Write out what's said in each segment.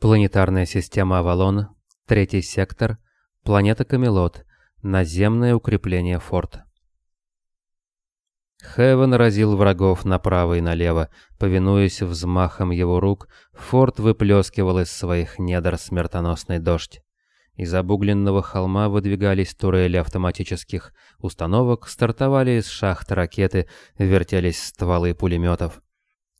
Планетарная система Авалон, третий сектор, планета Камелот, наземное укрепление форт. Хевен разил врагов направо и налево. Повинуясь взмахам его рук, форт выплескивал из своих недр смертоносный дождь. Из обугленного холма выдвигались турели автоматических установок, стартовали из шахт ракеты, вертелись стволы пулеметов.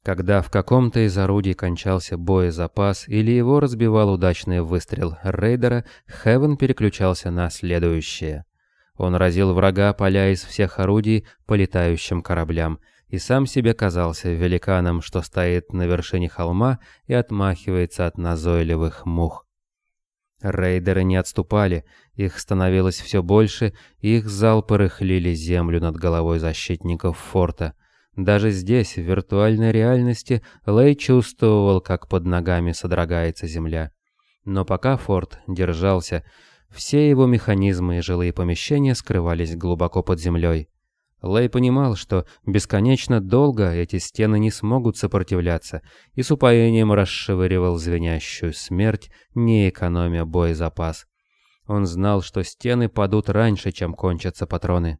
Когда в каком-то из орудий кончался боезапас или его разбивал удачный выстрел рейдера, Хевен переключался на следующее. Он разил врага, поля из всех орудий по летающим кораблям, и сам себе казался великаном, что стоит на вершине холма и отмахивается от назойливых мух. Рейдеры не отступали, их становилось все больше, их залпы рыхлили землю над головой защитников форта — даже здесь, в виртуальной реальности, Лэй чувствовал, как под ногами содрогается земля. Но пока форт держался, все его механизмы и жилые помещения скрывались глубоко под землей. Лэй понимал, что бесконечно долго эти стены не смогут сопротивляться, и с упоением расшевыривал звенящую смерть, не экономя боезапас. Он знал, что стены падут раньше, чем кончатся патроны.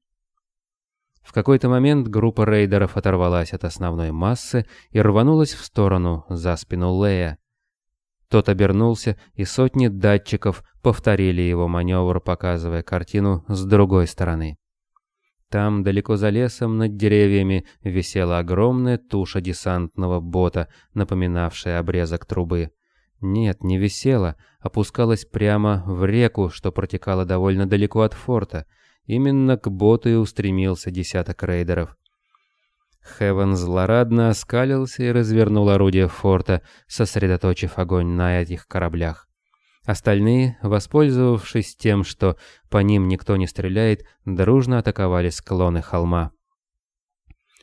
В какой-то момент группа рейдеров оторвалась от основной массы и рванулась в сторону, за спину Лея. Тот обернулся, и сотни датчиков повторили его маневр, показывая картину с другой стороны. Там, далеко за лесом, над деревьями, висела огромная туша десантного бота, напоминавшая обрезок трубы. Нет, не висела, опускалась прямо в реку, что протекала довольно далеко от форта — Именно к боту и устремился десяток рейдеров. Хевен злорадно оскалился и развернул орудие форта, сосредоточив огонь на этих кораблях. Остальные, воспользовавшись тем, что по ним никто не стреляет, дружно атаковали склоны холма.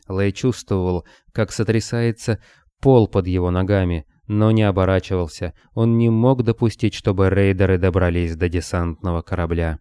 Лэй чувствовал, как сотрясается пол под его ногами, но не оборачивался. Он не мог допустить, чтобы рейдеры добрались до десантного корабля.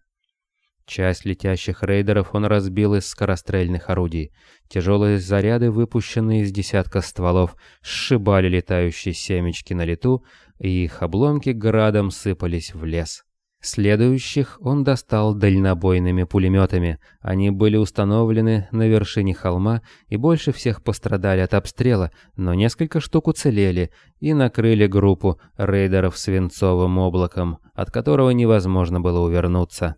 Часть летящих рейдеров он разбил из скорострельных орудий. Тяжелые заряды, выпущенные из десятка стволов, сшибали летающие семечки на лету, и их обломки градом сыпались в лес. Следующих он достал дальнобойными пулеметами. Они были установлены на вершине холма и больше всех пострадали от обстрела, но несколько штук уцелели и накрыли группу рейдеров свинцовым облаком, от которого невозможно было увернуться.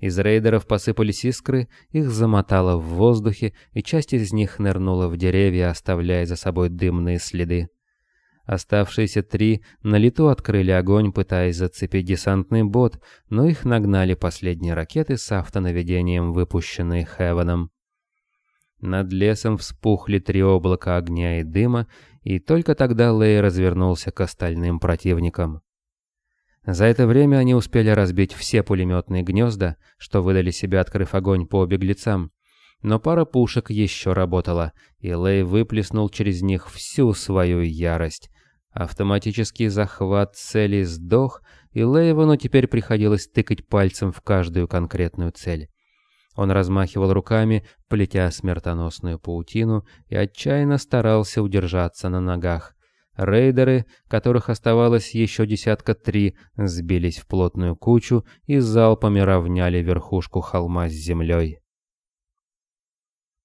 Из рейдеров посыпались искры, их замотало в воздухе, и часть из них нырнула в деревья, оставляя за собой дымные следы. Оставшиеся три на лету открыли огонь, пытаясь зацепить десантный бот, но их нагнали последние ракеты с автонаведением, выпущенные Хевеном. Над лесом вспухли три облака огня и дыма, и только тогда Лей развернулся к остальным противникам. За это время они успели разбить все пулеметные гнезда, что выдали себя, открыв огонь по беглецам. Но пара пушек еще работала, и Лэй выплеснул через них всю свою ярость. Автоматический захват цели сдох, и Лейвону теперь приходилось тыкать пальцем в каждую конкретную цель. Он размахивал руками, плетя смертоносную паутину, и отчаянно старался удержаться на ногах. Рейдеры, которых оставалось еще десятка три, сбились в плотную кучу и залпами равняли верхушку холма с землей.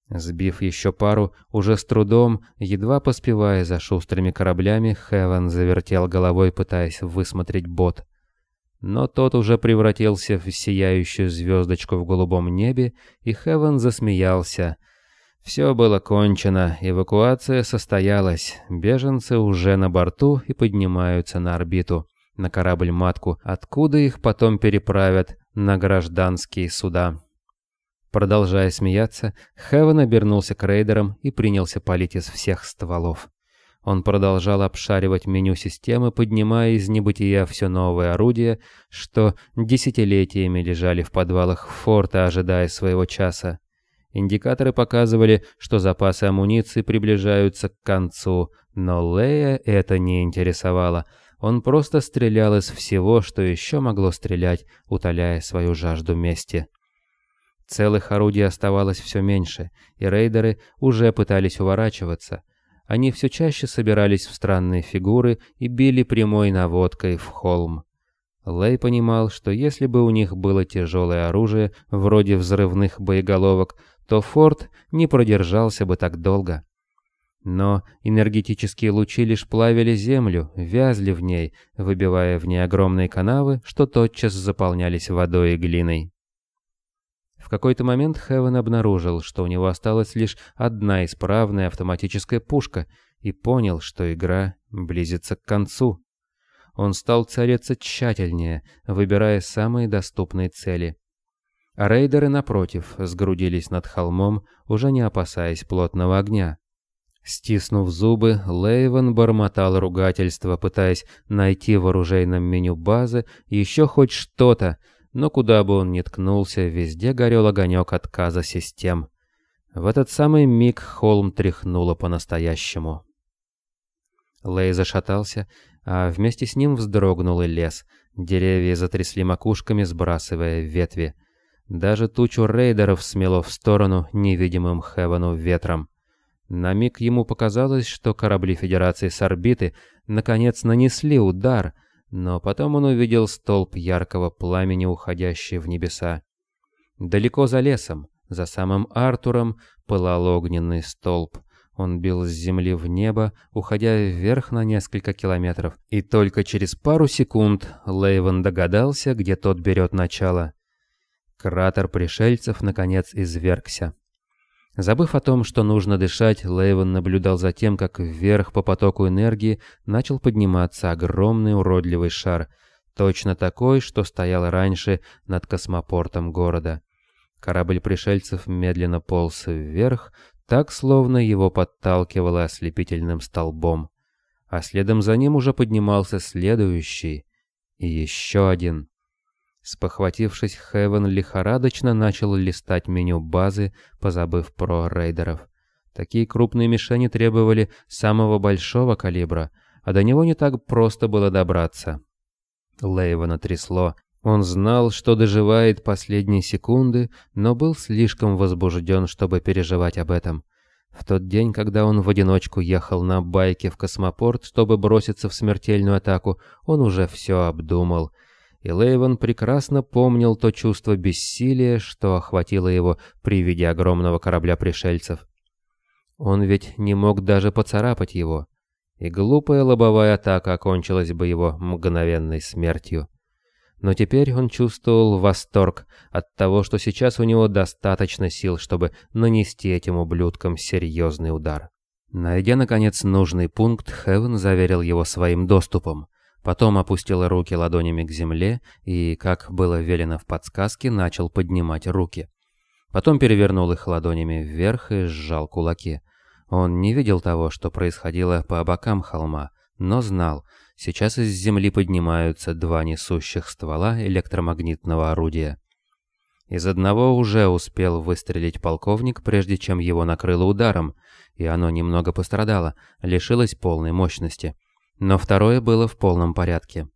Сбив еще пару, уже с трудом, едва поспевая за шустрыми кораблями, Хевен завертел головой, пытаясь высмотреть бот. Но тот уже превратился в сияющую звездочку в голубом небе, и Хевен засмеялся — все было кончено, эвакуация состоялась, беженцы уже на борту и поднимаются на орбиту, на корабль-матку, откуда их потом переправят на гражданские суда. Продолжая смеяться, Хевен обернулся к рейдерам и принялся палить из всех стволов. Он продолжал обшаривать меню системы, поднимая из небытия все новые орудия, что десятилетиями лежали в подвалах форта, ожидая своего часа. Индикаторы показывали, что запасы амуниции приближаются к концу, но Лея это не интересовало. Он просто стрелял из всего, что еще могло стрелять, утоляя свою жажду мести. Целых орудий оставалось все меньше, и рейдеры уже пытались уворачиваться. они все чаще собирались в странные фигуры и били прямой наводкой в холм. Лэй понимал, что если бы у них было тяжелое оружие, вроде взрывных боеголовок, то форт не продержался бы так долго. Но энергетические лучи лишь плавили землю, вязли в ней, выбивая в ней огромные канавы, что тотчас заполнялись водой и глиной. В какой-то момент Хевен обнаружил, что у него осталась лишь одна исправная автоматическая пушка, и понял, что игра близится к концу. Он стал целиться тщательнее, выбирая самые доступные цели. Рейдеры, напротив, сгрудились над холмом, уже не опасаясь плотного огня. Стиснув зубы, Лейвен бормотал ругательство, пытаясь найти в оружейном меню базы еще хоть что-то, но куда бы он ни ткнулся, везде горел огонек отказа систем. В этот самый миг холм тряхнуло по-настоящему. Лей зашатался, а вместе с ним вздрогнул и лес. Деревья затрясли макушками, сбрасывая ветви. Даже тучу рейдеров смело в сторону невидимым Хевену ветром. На миг ему показалось, что корабли Федерации с орбиты наконец нанесли удар — но потом он увидел столб яркого пламени, уходящий в небеса. Далеко за лесом, за самым Артуром, пылал огненный столб. Он бил с земли в небо, уходя вверх на несколько километров. И только через пару секунд Лейвен догадался, где тот берет начало. Кратер пришельцев, наконец, извергся. Забыв о том, что нужно дышать, Лейвен наблюдал за тем, как вверх по потоку энергии начал подниматься огромный уродливый шар, точно такой, что стоял раньше над космопортом города. Корабль пришельцев медленно полз вверх, так словно его подталкивало ослепительным столбом. А следом за ним уже поднимался следующий и еще один. Спохватившись, Хевен лихорадочно начал листать меню базы, позабыв про рейдеров. Такие крупные мишени требовали самого большого калибра, а до него не так просто было добраться. Лейвена трясло. Он знал, что доживает последние секунды, но был слишком возбужден, чтобы переживать об этом. В тот день, когда он в одиночку ехал на байке в космопорт, чтобы броситься в смертельную атаку, он уже все обдумал — и Лейвен прекрасно помнил то чувство бессилия, что охватило его при виде огромного корабля пришельцев. Он ведь не мог даже поцарапать его, и глупая лобовая атака окончилась бы его мгновенной смертью. Но теперь он чувствовал восторг от того, что сейчас у него достаточно сил, чтобы нанести этим ублюдкам серьезный удар. Найдя, наконец, нужный пункт, Хевен заверил его своим доступом. Потом опустил руки ладонями к земле и, как было велено в подсказке, начал поднимать руки. Потом перевернул их ладонями вверх и сжал кулаки. Он не видел того, что происходило по бокам холма, но знал, сейчас из земли поднимаются два несущих ствола электромагнитного орудия. Из одного уже успел выстрелить полковник, прежде чем его накрыло ударом, и оно немного пострадало, лишилось полной мощности но второе было в полном порядке.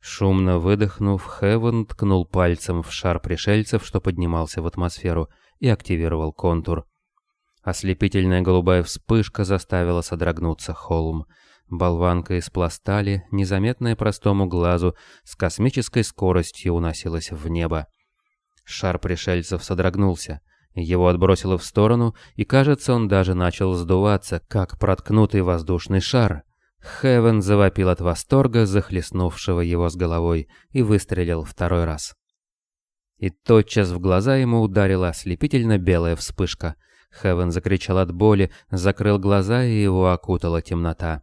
Шумно выдохнув, Хевен ткнул пальцем в шар пришельцев, что поднимался в атмосферу, и активировал контур. Ослепительная голубая вспышка заставила содрогнуться холм. Болванка из пластали, незаметная простому глазу, с космической скоростью уносилась в небо. Шар пришельцев содрогнулся. Его отбросило в сторону, и, кажется, он даже начал сдуваться, как проткнутый воздушный шар. Хевен завопил от восторга, захлестнувшего его с головой, и выстрелил второй раз. И тотчас в глаза ему ударила ослепительно белая вспышка. Хевен закричал от боли, закрыл глаза, и его окутала темнота.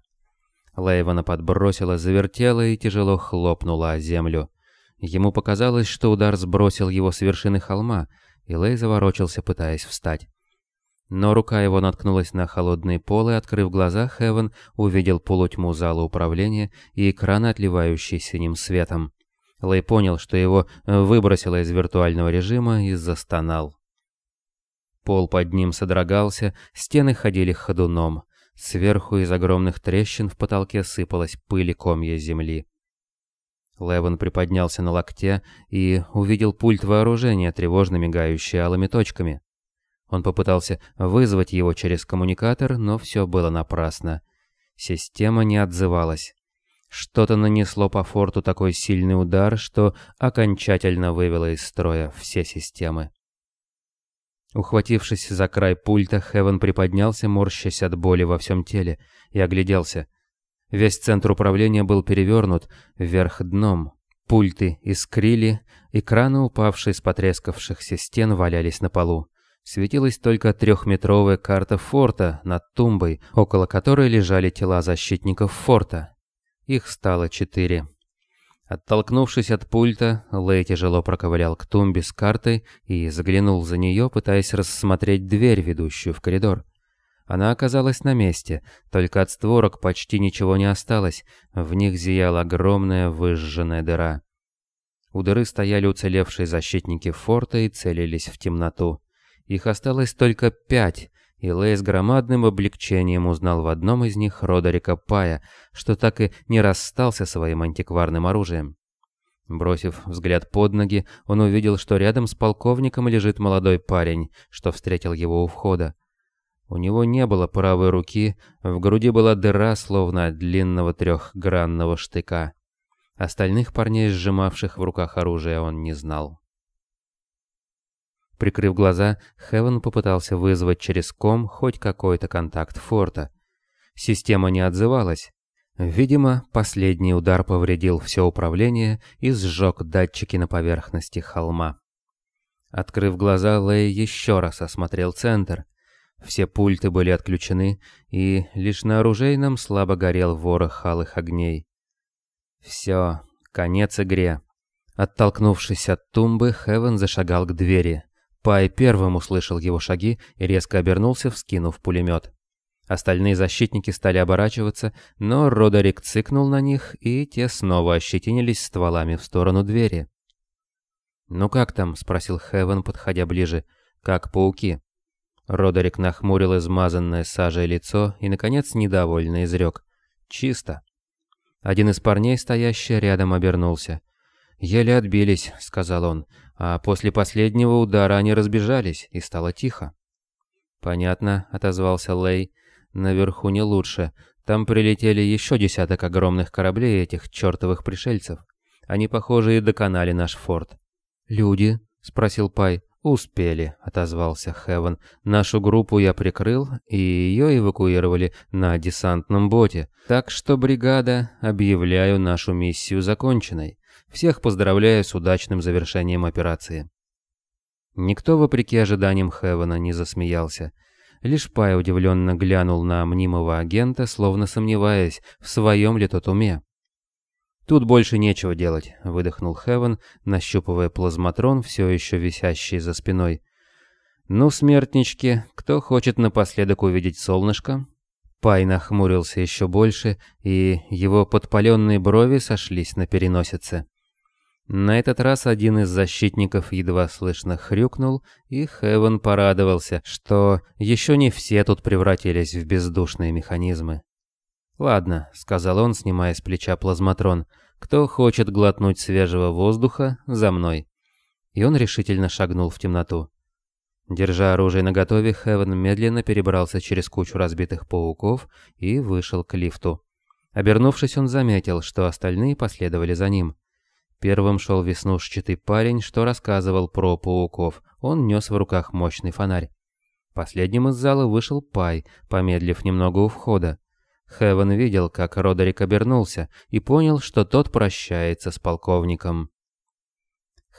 Лейвана подбросила, завертела и тяжело хлопнула о землю. Ему показалось, что удар сбросил его с вершины холма, и Лей заворочился, пытаясь встать. Но рука его наткнулась на холодный пол, и, открыв глаза, Хевен увидел полутьму зала управления и экраны, отливающие синим светом. Лэй понял, что его выбросило из виртуального режима и застонал. Пол под ним содрогался, стены ходили ходуном. Сверху из огромных трещин в потолке сыпалась пыль и комья земли. Леван приподнялся на локте и увидел пульт вооружения, тревожно мигающий алыми точками. Он попытался вызвать его через коммуникатор, но все было напрасно. Система не отзывалась. Что-то нанесло по форту такой сильный удар, что окончательно вывело из строя все системы. Ухватившись за край пульта, Хевен приподнялся, морщась от боли во всем теле, и огляделся. Весь центр управления был перевернут вверх дном. Пульты искрили, экраны, упавшие с потрескавшихся стен, валялись на полу. Светилась только трехметровая карта форта над тумбой, около которой лежали тела защитников форта. Их стало четыре. Оттолкнувшись от пульта, Лэй тяжело проковылял к тумбе с картой и заглянул за нее, пытаясь рассмотреть дверь, ведущую в коридор. Она оказалась на месте, только от створок почти ничего не осталось, в них зияла огромная выжженная дыра. У дыры стояли уцелевшие защитники форта и целились в темноту. Их осталось только пять, и Лэй с громадным облегчением узнал в одном из них Родерика Пая, что так и не расстался своим антикварным оружием. Бросив взгляд под ноги, он увидел, что рядом с полковником лежит молодой парень, что встретил его у входа. У него не было правой руки, в груди была дыра, словно от длинного трехгранного штыка. Остальных парней, сжимавших в руках оружие, он не знал. Прикрыв глаза, Хевен попытался вызвать через ком хоть какой-то контакт форта. Система не отзывалась. Видимо, последний удар повредил все управление и сжег датчики на поверхности холма. Открыв глаза, Лэй еще раз осмотрел центр. Все пульты были отключены, и лишь на оружейном слабо горел ворох алых огней. Все, конец игре. Оттолкнувшись от тумбы, Хевен зашагал к двери. Пай первым услышал его шаги и резко обернулся, вскинув пулемет. Остальные защитники стали оборачиваться, но Родерик цыкнул на них, и те снова ощетинились стволами в сторону двери. «Ну как там?» — спросил Хевен, подходя ближе. «Как пауки?» Родерик нахмурил измазанное сажей лицо и, наконец, недовольно изрек. «Чисто». Один из парней, стоящий рядом, обернулся. «Еле отбились», — сказал он, — «а после последнего удара они разбежались, и стало тихо». «Понятно», — отозвался Лей. «Наверху не лучше. Там прилетели еще десяток огромных кораблей этих чертовых пришельцев. Они, похоже, и доконали наш форт». «Люди?» — спросил Пай. «Успели», — отозвался Хевен. «Нашу группу я прикрыл, и ее эвакуировали на десантном боте. Так что, бригада, объявляю нашу миссию законченной. Всех поздравляю с удачным завершением операции». Никто, вопреки ожиданиям Хевена, не засмеялся. Лишь Пай удивленно глянул на мнимого агента, словно сомневаясь, в своем ли тот уме. «Тут больше нечего делать», — выдохнул Хевен, нащупывая плазматрон, все еще висящий за спиной. «Ну, смертнички, кто хочет напоследок увидеть солнышко?» Пай нахмурился еще больше, и его подпаленные брови сошлись на переносице. На этот раз один из защитников едва слышно хрюкнул, и Хевен порадовался, что еще не все тут превратились в бездушные механизмы. «Ладно», — сказал он, снимая с плеча плазматрон, — «кто хочет глотнуть свежего воздуха, за мной». И он решительно шагнул в темноту. Держа оружие наготове, Хевен медленно перебрался через кучу разбитых пауков и вышел к лифту. Обернувшись, он заметил, что остальные последовали за ним. Первым шел веснушчатый парень, что рассказывал про пауков. Он нес в руках мощный фонарь. Последним из зала вышел Пай, помедлив немного у входа. Хевен видел, как Родерик обернулся, и понял, что тот прощается с полковником.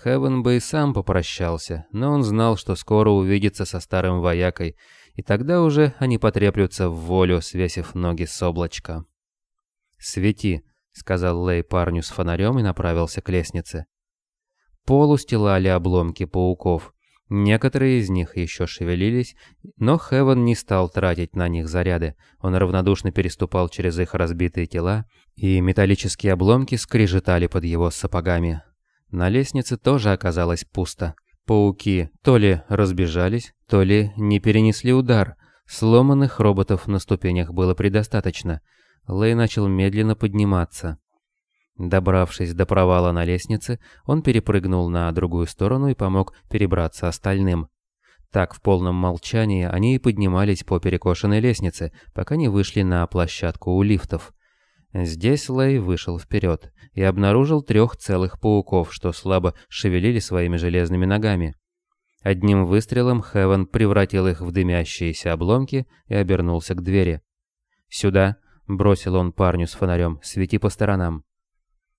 Хевен бы и сам попрощался, но он знал, что скоро увидится со старым воякой, и тогда уже они потреплются в волю, свесив ноги с облачка. «Свети», — сказал Лей парню с фонарем и направился к лестнице. Пол устилали обломки пауков. Некоторые из них еще шевелились, но Хевен не стал тратить на них заряды. Он равнодушно переступал через их разбитые тела, и металлические обломки скрежетали под его сапогами. На лестнице тоже оказалось пусто. Пауки то ли разбежались, то ли не перенесли удар. Сломанных роботов на ступенях было предостаточно. Лэй начал медленно подниматься. Добравшись до провала на лестнице, он перепрыгнул на другую сторону и помог перебраться остальным. Так, в полном молчании, они и поднимались по перекошенной лестнице, пока не вышли на площадку у лифтов. Здесь Лэй вышел вперед и обнаружил трех целых пауков, что слабо шевелили своими железными ногами. Одним выстрелом Хевен превратил их в дымящиеся обломки и обернулся к двери. «Сюда!» — бросил он парню с фонарем. «Свети по сторонам!»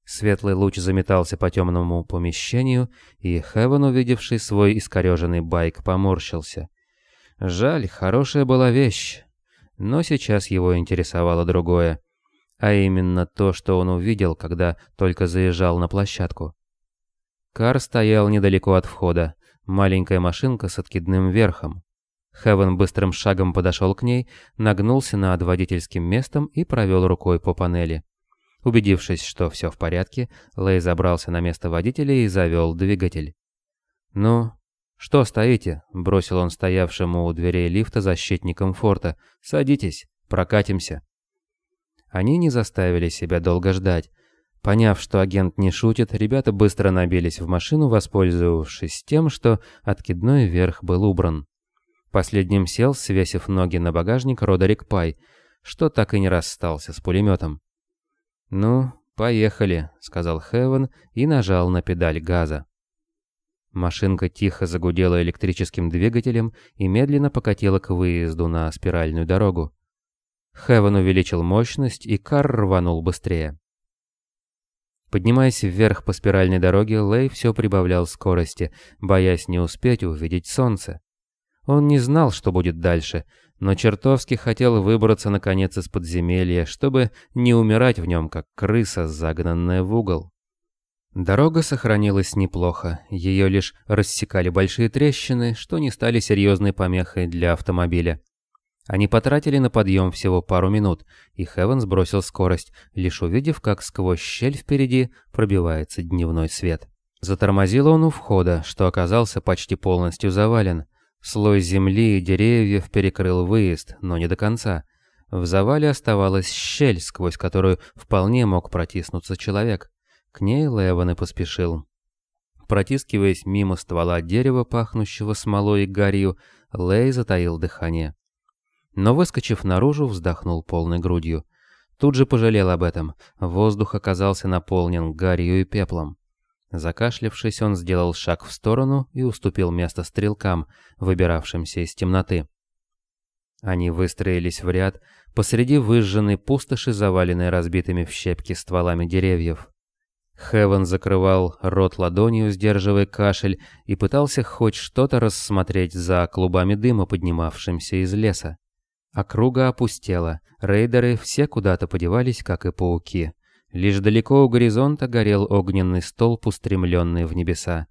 Светлый луч заметался по темному помещению, и Хевен, увидевший свой искореженный байк, поморщился. Жаль, хорошая была вещь. Но сейчас его интересовало другое. А именно то, что он увидел, когда только заезжал на площадку. Кар стоял недалеко от входа. Маленькая машинка с откидным верхом. Хевен быстрым шагом подошел к ней, нагнулся над водительским местом и провел рукой по панели. Убедившись, что все в порядке, Лэй забрался на место водителя и завел двигатель. «Ну, что стоите?» – бросил он стоявшему у дверей лифта защитникам форта. «Садитесь, прокатимся». Они не заставили себя долго ждать. Поняв, что агент не шутит, ребята быстро набились в машину, воспользовавшись тем, что откидной верх был убран. Последним сел, свесив ноги на багажник, Родерик Пай, что так и не расстался с пулеметом. «Ну, поехали», — сказал Хевен и нажал на педаль газа. Машинка тихо загудела электрическим двигателем и медленно покатила к выезду на спиральную дорогу. Хевен увеличил мощность, и кар рванул быстрее. Поднимаясь вверх по спиральной дороге, Лэй все прибавлял скорости, боясь не успеть увидеть солнце. Он не знал, что будет дальше, но чертовски хотел выбраться наконец из подземелья, чтобы не умирать в нем, как крыса, загнанная в угол. Дорога сохранилась неплохо, ее лишь рассекали большие трещины, что не стали серьезной помехой для автомобиля. Они потратили на подъем всего пару минут, и Хевен сбросил скорость, лишь увидев, как сквозь щель впереди пробивается дневной свет. Затормозил он у входа, что оказался почти полностью завален – Слой земли и деревьев перекрыл выезд, но не до конца. В завале оставалась щель, сквозь которую вполне мог протиснуться человек. К ней Леван и поспешил. Протискиваясь мимо ствола дерева, пахнущего смолой и гарью, Лей затаил дыхание. Но, выскочив наружу, вздохнул полной грудью. Тут же пожалел об этом. Воздух оказался наполнен гарью и пеплом. Закашлявшись, он сделал шаг в сторону и уступил место стрелкам, выбиравшимся из темноты. Они выстроились в ряд посреди выжженной пустоши, заваленной разбитыми в щепки стволами деревьев. Хевен закрывал рот ладонью, сдерживая кашель, и пытался хоть что-то рассмотреть за клубами дыма, поднимавшимся из леса. Округа опустела, рейдеры все куда-то подевались, как и пауки. Лишь далеко у горизонта горел огненный столб, устремленный в небеса.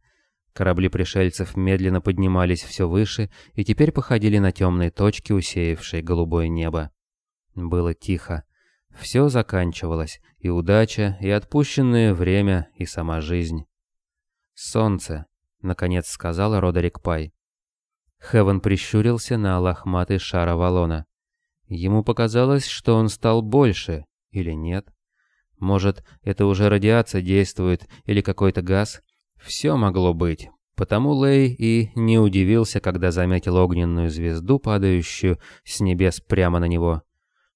Корабли пришельцев медленно поднимались все выше и теперь походили на темные точки, усеявшие голубое небо. Было тихо. Все заканчивалось, и удача, и отпущенное время, и сама жизнь. «Солнце», — наконец сказала Родерик Пай. Хевен прищурился на лохматый шар Авалона. Ему показалось, что он стал больше, или нет? Может, это уже радиация действует или какой-то газ? Все могло быть. Потому Лэй и не удивился, когда заметил огненную звезду, падающую с небес прямо на него.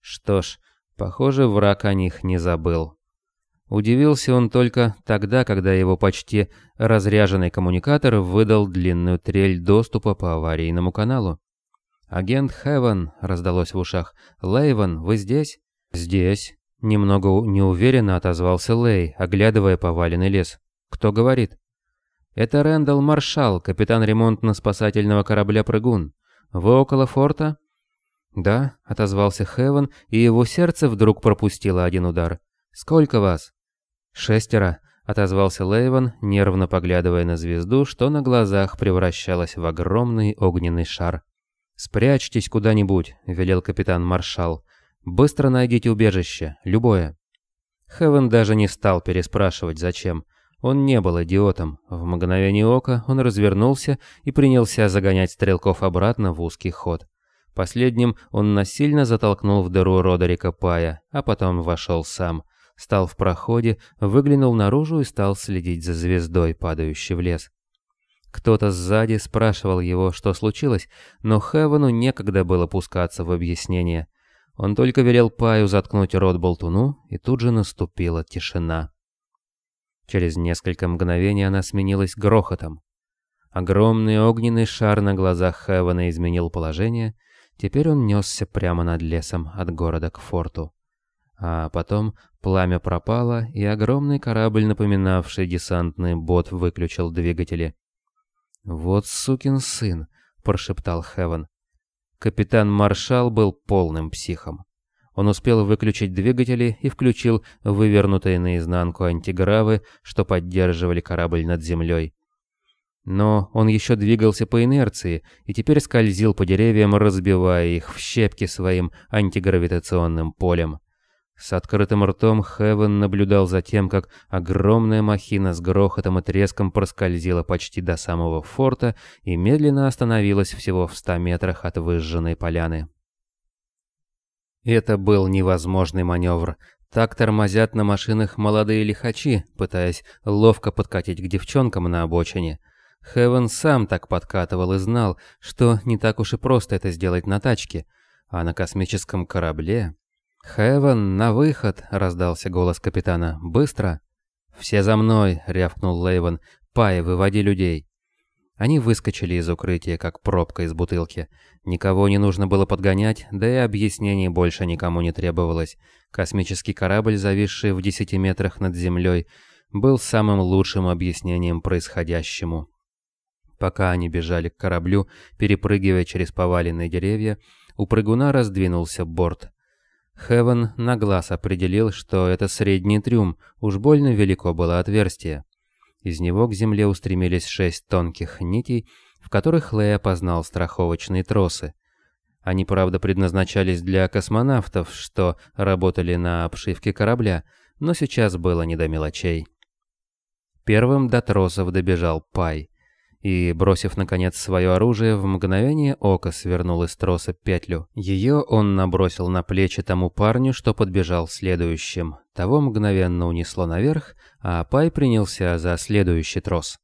Что ж, похоже, враг о них не забыл. Удивился он только тогда, когда его почти разряженный коммуникатор выдал длинную трель доступа по аварийному каналу. «Агент Хевен», — раздалось в ушах. «Лейвен, вы здесь?» «Здесь», Немного неуверенно отозвался Лей, оглядывая поваленный лес. «Кто говорит?» «Это Рэндалл Маршал, капитан ремонтно-спасательного корабля «Прыгун». Вы около форта?» «Да», — отозвался Хевен, и его сердце вдруг пропустило один удар. «Сколько вас?» «Шестеро», — отозвался Лейвен, нервно поглядывая на звезду, что на глазах превращалась в огромный огненный шар. «Спрячьтесь куда-нибудь», — велел капитан Маршал. Быстро найдите убежище, любое. Хевен даже не стал переспрашивать, зачем. Он не был идиотом. В мгновение ока он развернулся и принялся загонять стрелков обратно в узкий ход. Последним он насильно затолкнул в дыру Родерика Пая, а потом вошел сам. Стал в проходе, выглянул наружу и стал следить за звездой, падающей в лес. Кто-то сзади спрашивал его, что случилось, но Хевену некогда было пускаться в объяснение. Он только велел Паю заткнуть рот болтуну, и тут же наступила тишина. Через несколько мгновений она сменилась грохотом. Огромный огненный шар на глазах Хевена изменил положение, теперь он несся прямо над лесом от города к форту. А потом пламя пропало, и огромный корабль, напоминавший десантный бот, выключил двигатели. «Вот сукин сын», — прошептал Хевен. Капитан Маршал был полным психом. Он успел выключить двигатели и включил вывернутые наизнанку антигравы, что поддерживали корабль над землей. Но он еще двигался по инерции и теперь скользил по деревьям, разбивая их в щепки своим антигравитационным полем. С открытым ртом Хевен наблюдал за тем, как огромная махина с грохотом и треском проскользила почти до самого форта и медленно остановилась всего в ста метрах от выжженной поляны. Это был невозможный маневр. Так тормозят на машинах молодые лихачи, пытаясь ловко подкатить к девчонкам на обочине. Хевен сам так подкатывал и знал, что не так уж и просто это сделать на тачке, а на космическом корабле... «Хевен, на выход!» — раздался голос капитана. «Быстро!» «Все за мной!» — рявкнул Лейвен. «Пай, выводи людей!» Они выскочили из укрытия, как пробка из бутылки. Никого не нужно было подгонять, да и объяснений больше никому не требовалось. Космический корабль, зависший в десяти метрах над землей, был самым лучшим объяснением происходящему. Пока они бежали к кораблю, перепрыгивая через поваленные деревья, у прыгуна раздвинулся борт. Хевен на глаз определил, что это средний трюм, уж больно велико было отверстие. Из него к земле устремились шесть тонких нитей, в которых Лэй опознал страховочные тросы. Они, правда, предназначались для космонавтов, что работали на обшивке корабля, но сейчас было не до мелочей. Первым до тросов добежал Пай и, бросив наконец свое оружие, в мгновение ока свернул из троса петлю. Ее он набросил на плечи тому парню, что подбежал следующим. Того мгновенно унесло наверх, а Пай принялся за следующий трос.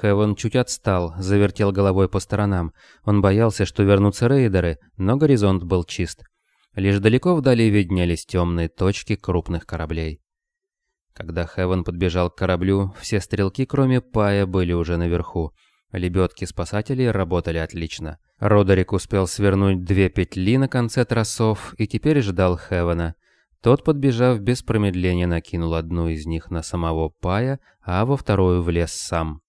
Хевен чуть отстал, завертел головой по сторонам. Он боялся, что вернутся рейдеры, но горизонт был чист. Лишь далеко вдали виднелись темные точки крупных кораблей. Когда Хевен подбежал к кораблю, все стрелки, кроме Пая, были уже наверху. Лебедки спасателей работали отлично. Родерик успел свернуть две петли на конце тросов и теперь ждал Хевена. Тот, подбежав без промедления, накинул одну из них на самого Пая, а во вторую влез сам.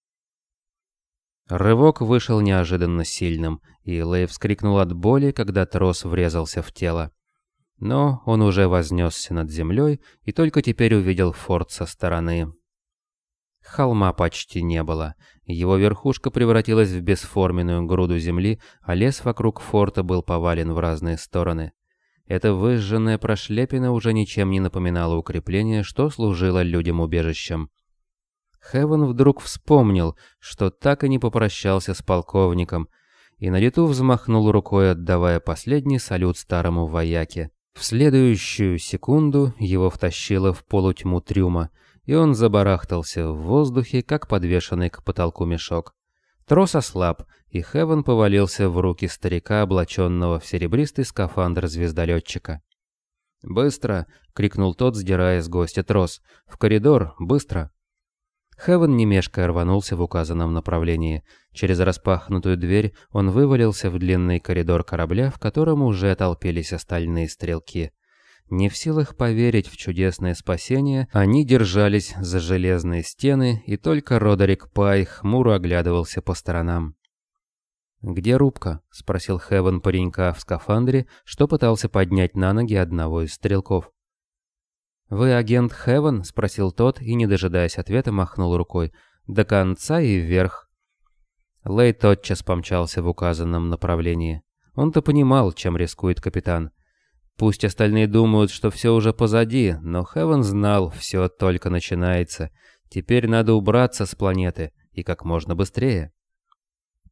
Рывок вышел неожиданно сильным, и Лэй вскрикнул от боли, когда трос врезался в тело. Но он уже вознесся над землей и только теперь увидел форт со стороны. Холма почти не было. Его верхушка превратилась в бесформенную груду земли, а лес вокруг форта был повален в разные стороны. Эта выжженная прошлепина уже ничем не напоминала укрепление, что служило людям убежищем. Хевен вдруг вспомнил, что так и не попрощался с полковником, и на лету взмахнул рукой, отдавая последний салют старому вояке. В следующую секунду его втащило в полутьму трюма, и он забарахтался в воздухе, как подвешенный к потолку мешок. Трос ослаб, и Хевен повалился в руки старика, облаченного в серебристый скафандр звездолетчика. «Быстро!» — крикнул тот, сдирая с гостя трос. «В коридор! Быстро!» Хевен немешко рванулся в указанном направлении. Через распахнутую дверь он вывалился в длинный коридор корабля, в котором уже толпились остальные стрелки. Не в силах поверить в чудесное спасение, они держались за железные стены, и только Родерик Пай хмуро оглядывался по сторонам. «Где рубка?» — спросил Хевен паренька в скафандре, что пытался поднять на ноги одного из стрелков. «Вы агент Хевен?» — спросил тот и, не дожидаясь ответа, махнул рукой. «До конца и вверх». Лей тотчас помчался в указанном направлении. Он-то понимал, чем рискует капитан. Пусть остальные думают, что все уже позади, но Хевен знал, все только начинается. Теперь надо убраться с планеты, и как можно быстрее.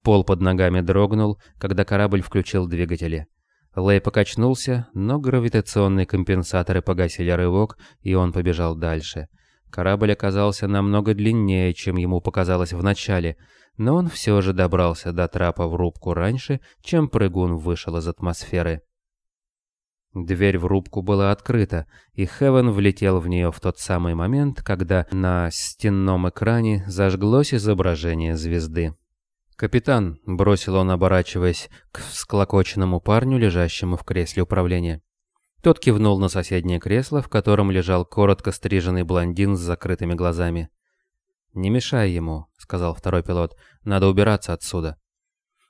Пол под ногами дрогнул, когда корабль включил двигатели. Лэй покачнулся, но гравитационные компенсаторы погасили рывок, и он побежал дальше. Корабль оказался намного длиннее, чем ему показалось вначале, но он все же добрался до трапа в рубку раньше, чем прыгун вышел из атмосферы. Дверь в рубку была открыта, и Хевен влетел в нее в тот самый момент, когда на стенном экране зажглось изображение звезды. «Капитан», — бросил он, оборачиваясь к всклокоченному парню, лежащему в кресле управления. Тот кивнул на соседнее кресло, в котором лежал коротко стриженный блондин с закрытыми глазами. «Не мешай ему», — сказал второй пилот. «Надо убираться отсюда».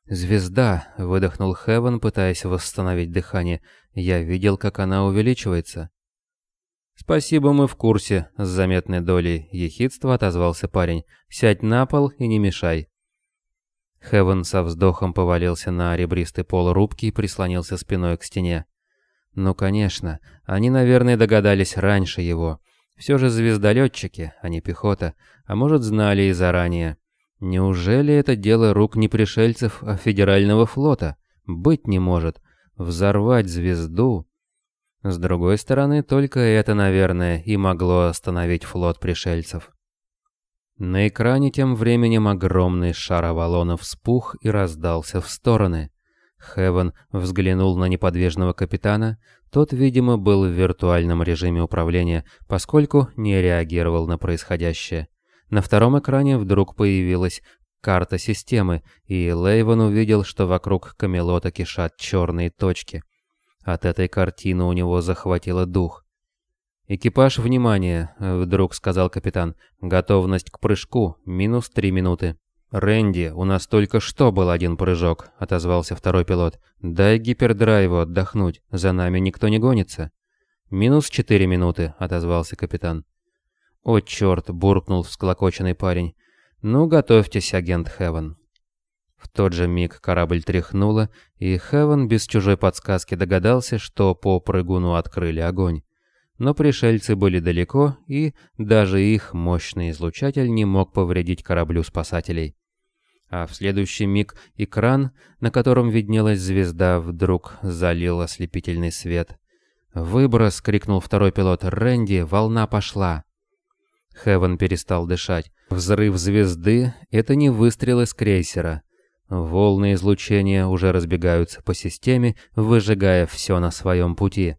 «Звезда», — выдохнул Хевен, пытаясь восстановить дыхание. «Я видел, как она увеличивается». «Спасибо, мы в курсе», — с заметной долей ехидства отозвался парень. «Сядь на пол и не мешай». Хевен со вздохом повалился на ребристый пол рубки и прислонился спиной к стене. Ну, конечно, они, наверное, догадались раньше его. Все же звездолетчики, а не пехота, а может, знали и заранее. Неужели это дело рук не пришельцев, а федерального флота? Быть не может. Взорвать звезду? С другой стороны, только это, наверное, и могло остановить флот пришельцев. На экране тем временем огромный шар Авалона вспух и раздался в стороны. Хевен взглянул на неподвижного капитана. Тот, видимо, был в виртуальном режиме управления, поскольку не реагировал на происходящее. На втором экране вдруг появилась карта системы, и Лейвен увидел, что вокруг Камелота кишат черные точки. От этой картины у него захватило дух. «Экипаж, внимание!» — вдруг сказал капитан. «Готовность к прыжку. Минус три минуты». «Рэнди, у нас только что был один прыжок», — отозвался второй пилот. «Дай гипердрайву отдохнуть, за нами никто не гонится». «Минус четыре минуты», — отозвался капитан. «О, черт!» — буркнул всклокоченный парень. «Ну, готовьтесь, агент Хевен». В тот же миг корабль тряхнуло, и Хевен без чужой подсказки догадался, что по прыгуну открыли огонь. Но пришельцы были далеко, и даже их мощный излучатель не мог повредить кораблю спасателей а в следующий миг экран, на котором виднелась звезда, вдруг залил ослепительный свет. «Выброс!» — крикнул второй пилот. «Рэнди, волна пошла!» Хевен перестал дышать. Взрыв звезды — это не выстрел из крейсера. Волны излучения уже разбегаются по системе, выжигая все на своем пути.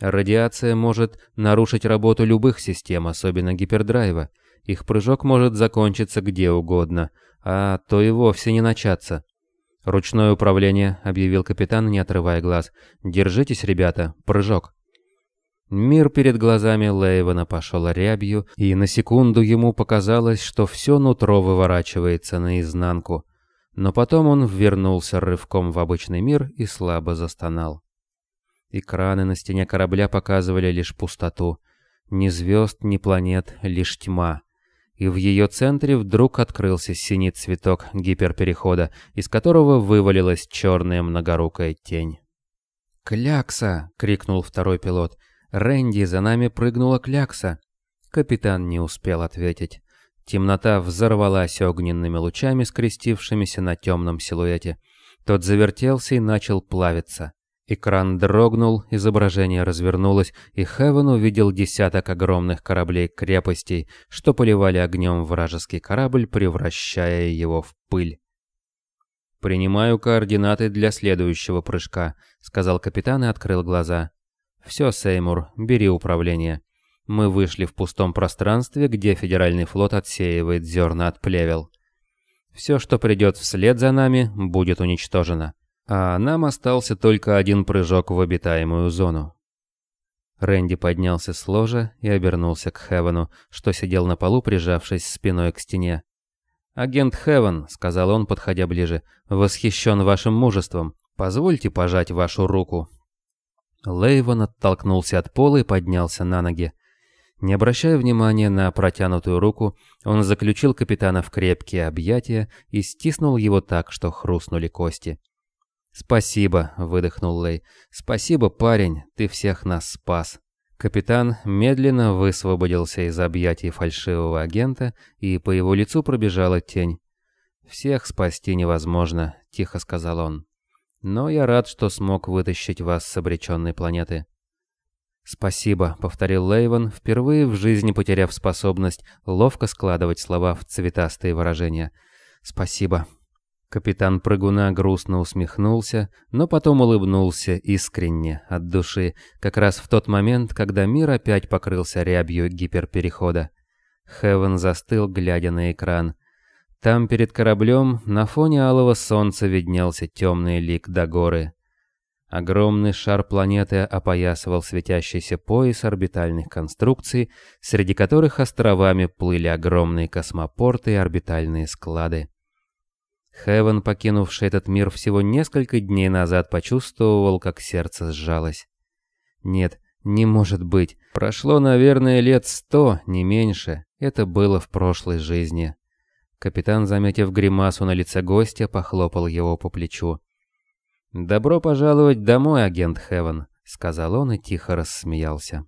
Радиация может нарушить работу любых систем, особенно гипердрайва. Их прыжок может закончиться где угодно — а то и вовсе не начаться. «Ручное управление», — объявил капитан, не отрывая глаз. «Держитесь, ребята, прыжок». Мир перед глазами Лейвена пошел рябью, и на секунду ему показалось, что все нутро выворачивается наизнанку. Но потом он вернулся рывком в обычный мир и слабо застонал. Экраны на стене корабля показывали лишь пустоту. Ни звезд, ни планет, лишь тьма и в ее центре вдруг открылся синий цветок гиперперехода, из которого вывалилась черная многорукая тень. «Клякса!» — крикнул второй пилот. «Рэнди, за нами прыгнула клякса!» Капитан не успел ответить. Темнота взорвалась огненными лучами, скрестившимися на темном силуэте. Тот завертелся и начал плавиться. Экран дрогнул, изображение развернулось, и Хевен увидел десяток огромных кораблей-крепостей, что поливали огнем вражеский корабль, превращая его в пыль. «Принимаю координаты для следующего прыжка», — сказал капитан и открыл глаза. «Все, Сеймур, бери управление. Мы вышли в пустом пространстве, где Федеральный флот отсеивает зерна от плевел. Все, что придет вслед за нами, будет уничтожено а нам остался только один прыжок в обитаемую зону. Рэнди поднялся с ложа и обернулся к Хевену, что сидел на полу, прижавшись спиной к стене. «Агент Хевен», — сказал он, подходя ближе, — «восхищен вашим мужеством. Позвольте пожать вашу руку». Лейвен оттолкнулся от пола и поднялся на ноги. Не обращая внимания на протянутую руку, он заключил капитана в крепкие объятия и стиснул его так, что хрустнули кости. «Спасибо», — выдохнул Лей. «Спасибо, парень, ты всех нас спас». Капитан медленно высвободился из объятий фальшивого агента, и по его лицу пробежала тень. «Всех спасти невозможно», — тихо сказал он. «Но я рад, что смог вытащить вас с обреченной планеты». «Спасибо», — повторил Лейвен, впервые в жизни потеряв способность ловко складывать слова в цветастые выражения. «Спасибо». Капитан прыгуна грустно усмехнулся, но потом улыбнулся искренне, от души, как раз в тот момент, когда мир опять покрылся рябью гиперперехода. Хевен застыл, глядя на экран. Там, перед кораблем, на фоне алого солнца виднелся темный лик Дагоры. Огромный шар планеты опоясывал светящийся пояс орбитальных конструкций, среди которых островами плыли огромные космопорты и орбитальные склады. Хевен, покинувший этот мир всего несколько дней назад, почувствовал, как сердце сжалось. Нет, не может быть. Прошло, наверное, лет сто, не меньше. Это было в прошлой жизни. Капитан, заметив гримасу на лице гостя, похлопал его по плечу. «Добро пожаловать домой, агент Хевен», — сказал он и тихо рассмеялся.